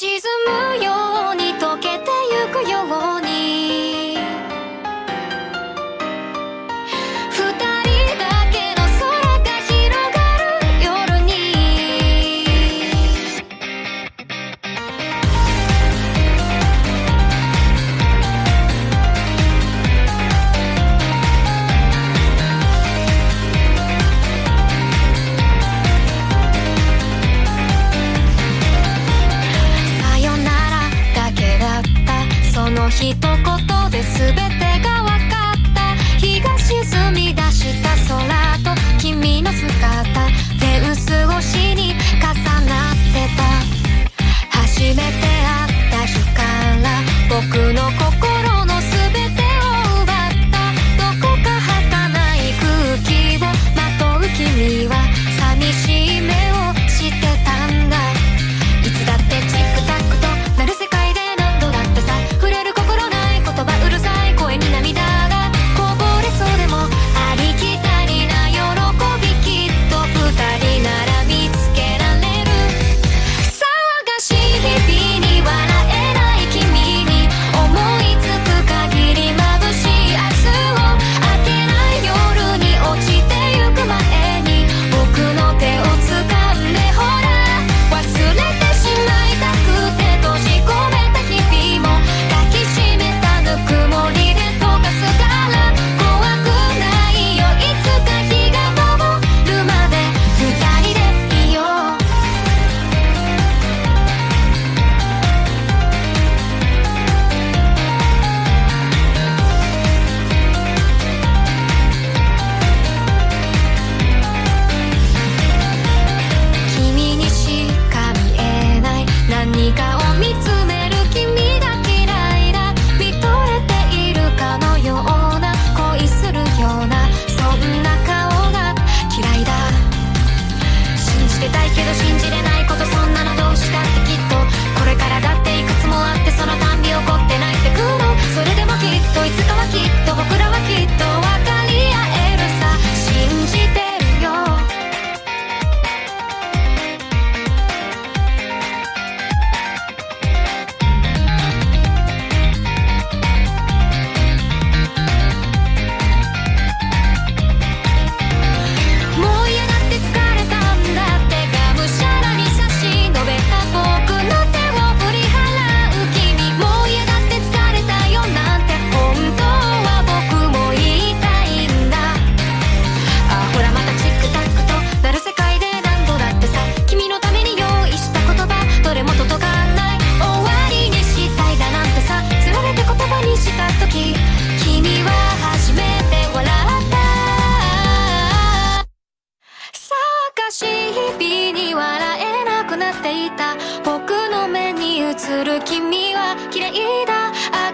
沈むよ。一言する君は嫌いだ